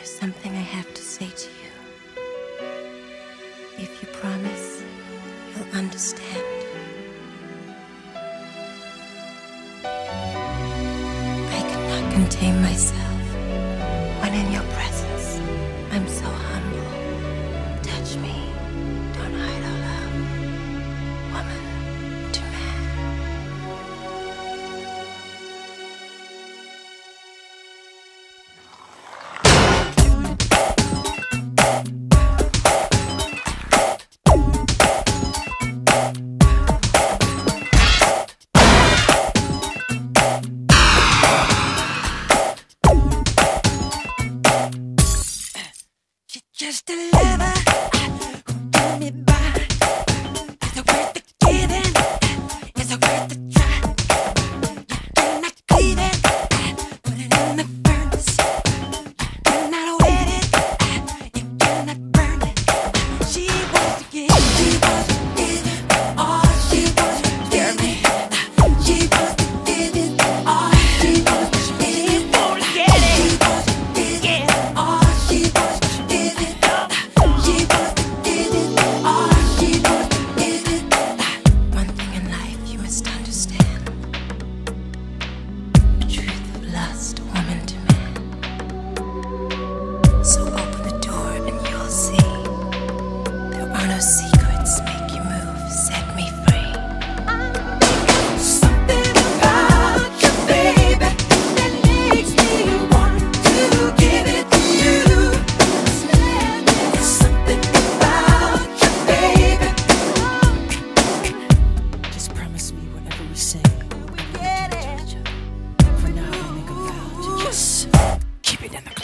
There's something I have to say to you. If you promise, you'll understand. I cannot contain myself. Cause the Пеленок.